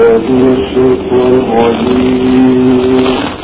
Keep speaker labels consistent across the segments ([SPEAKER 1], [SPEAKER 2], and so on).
[SPEAKER 1] لذي شكر عليم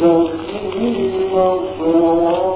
[SPEAKER 1] مغفرة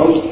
[SPEAKER 1] all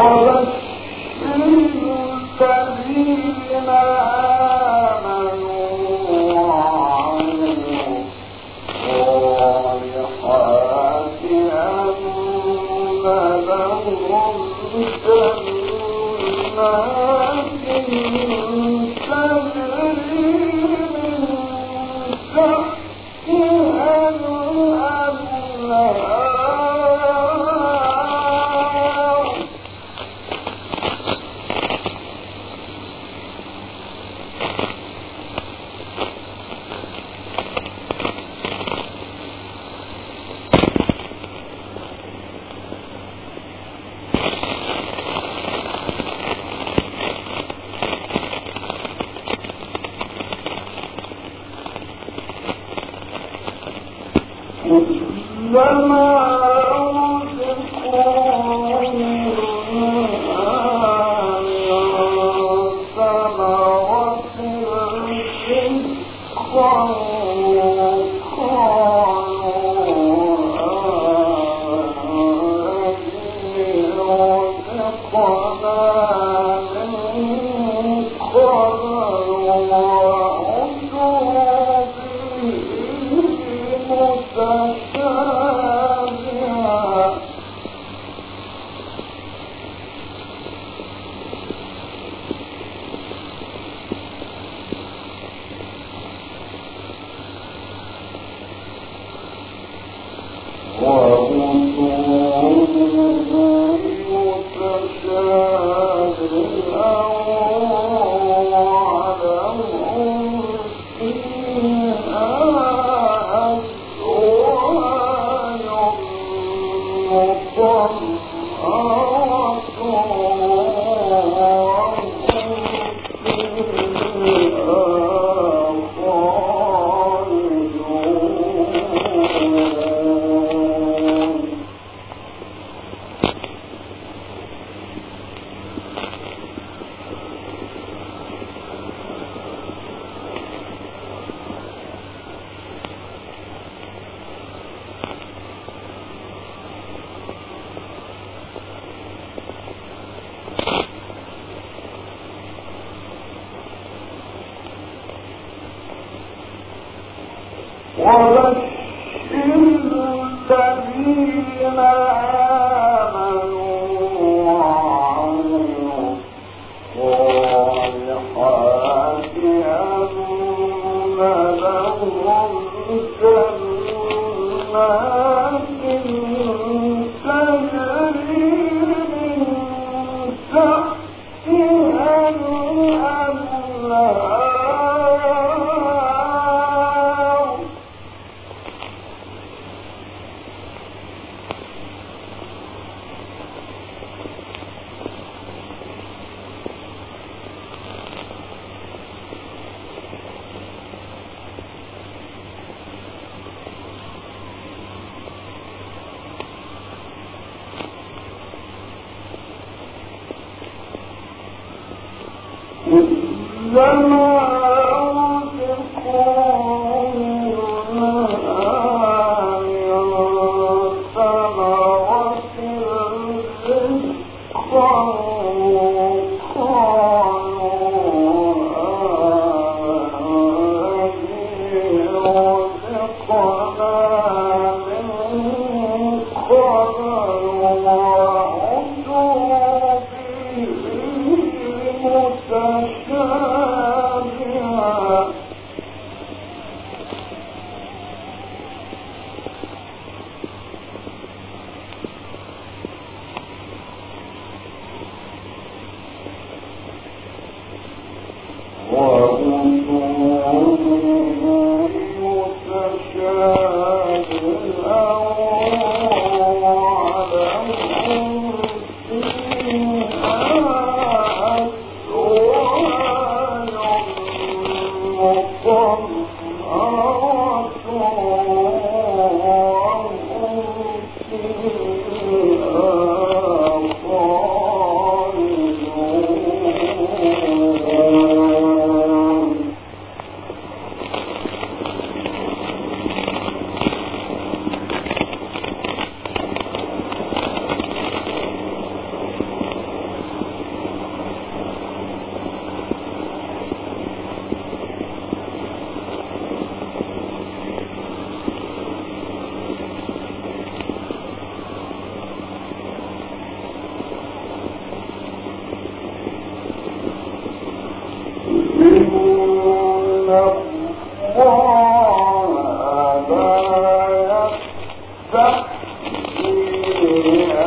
[SPEAKER 1] Moreover وما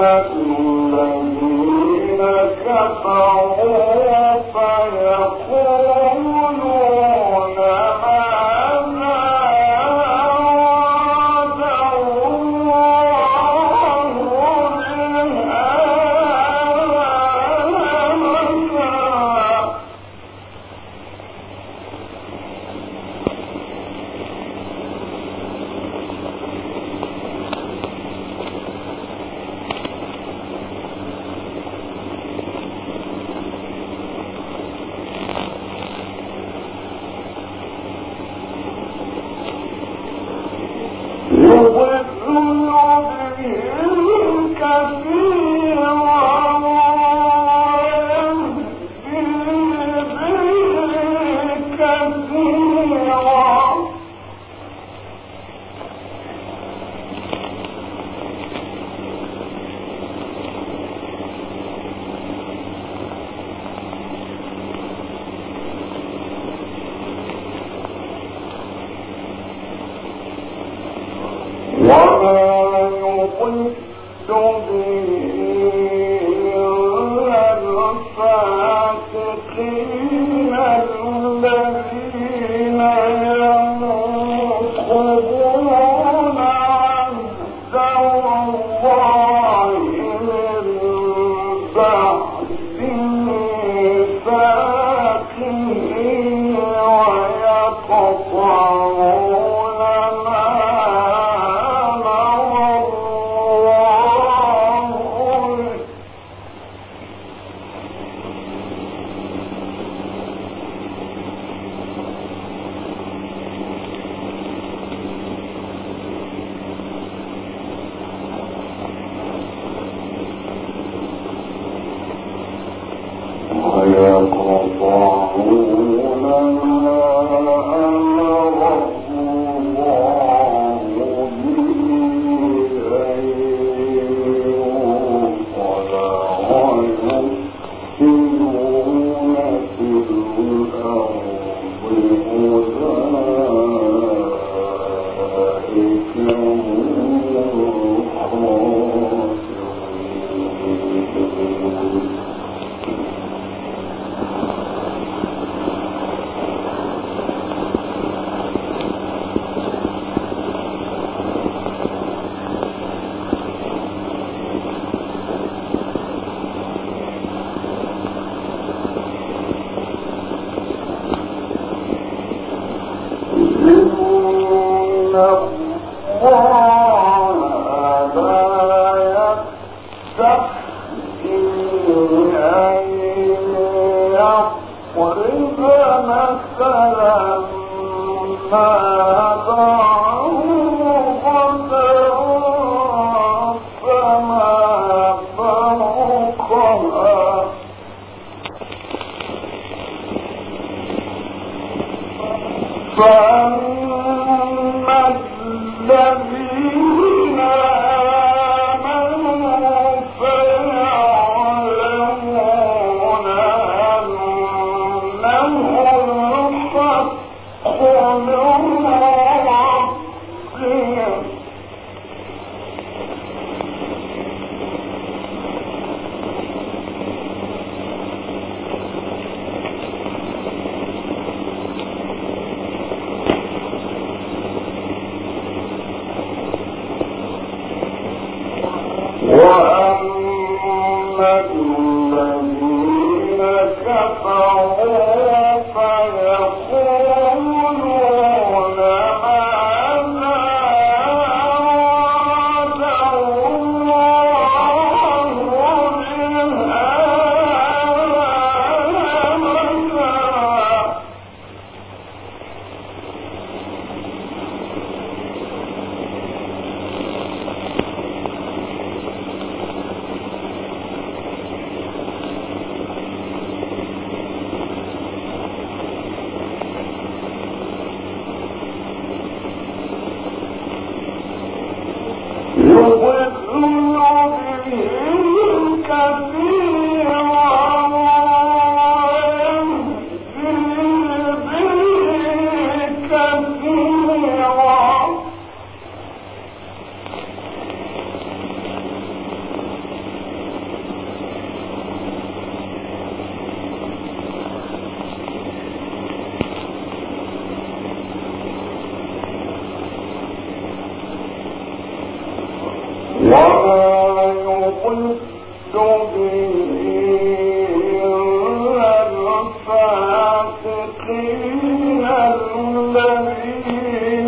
[SPEAKER 1] محمد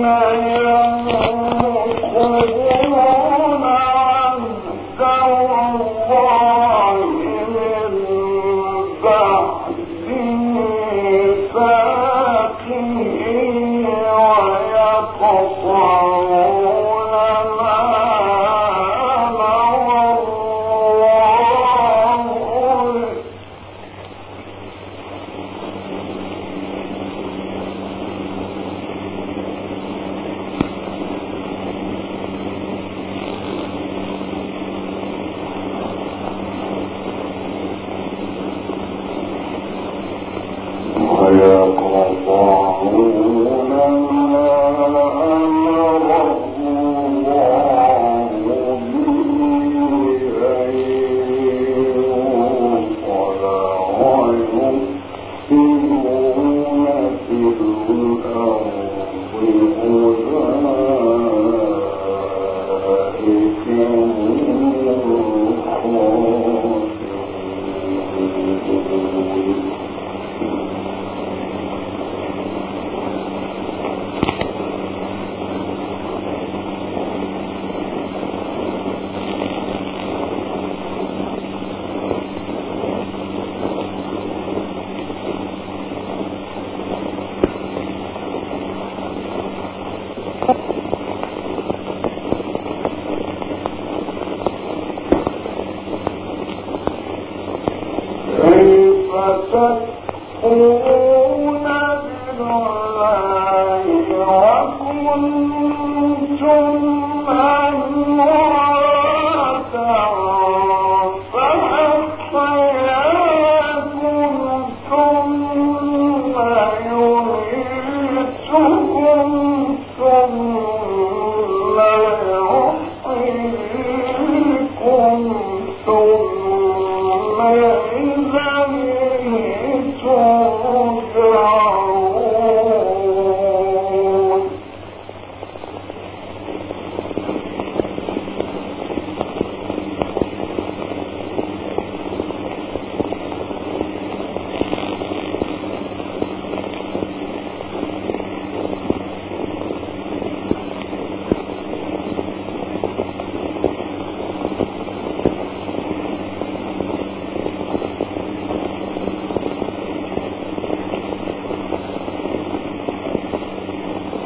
[SPEAKER 1] الله Thank you.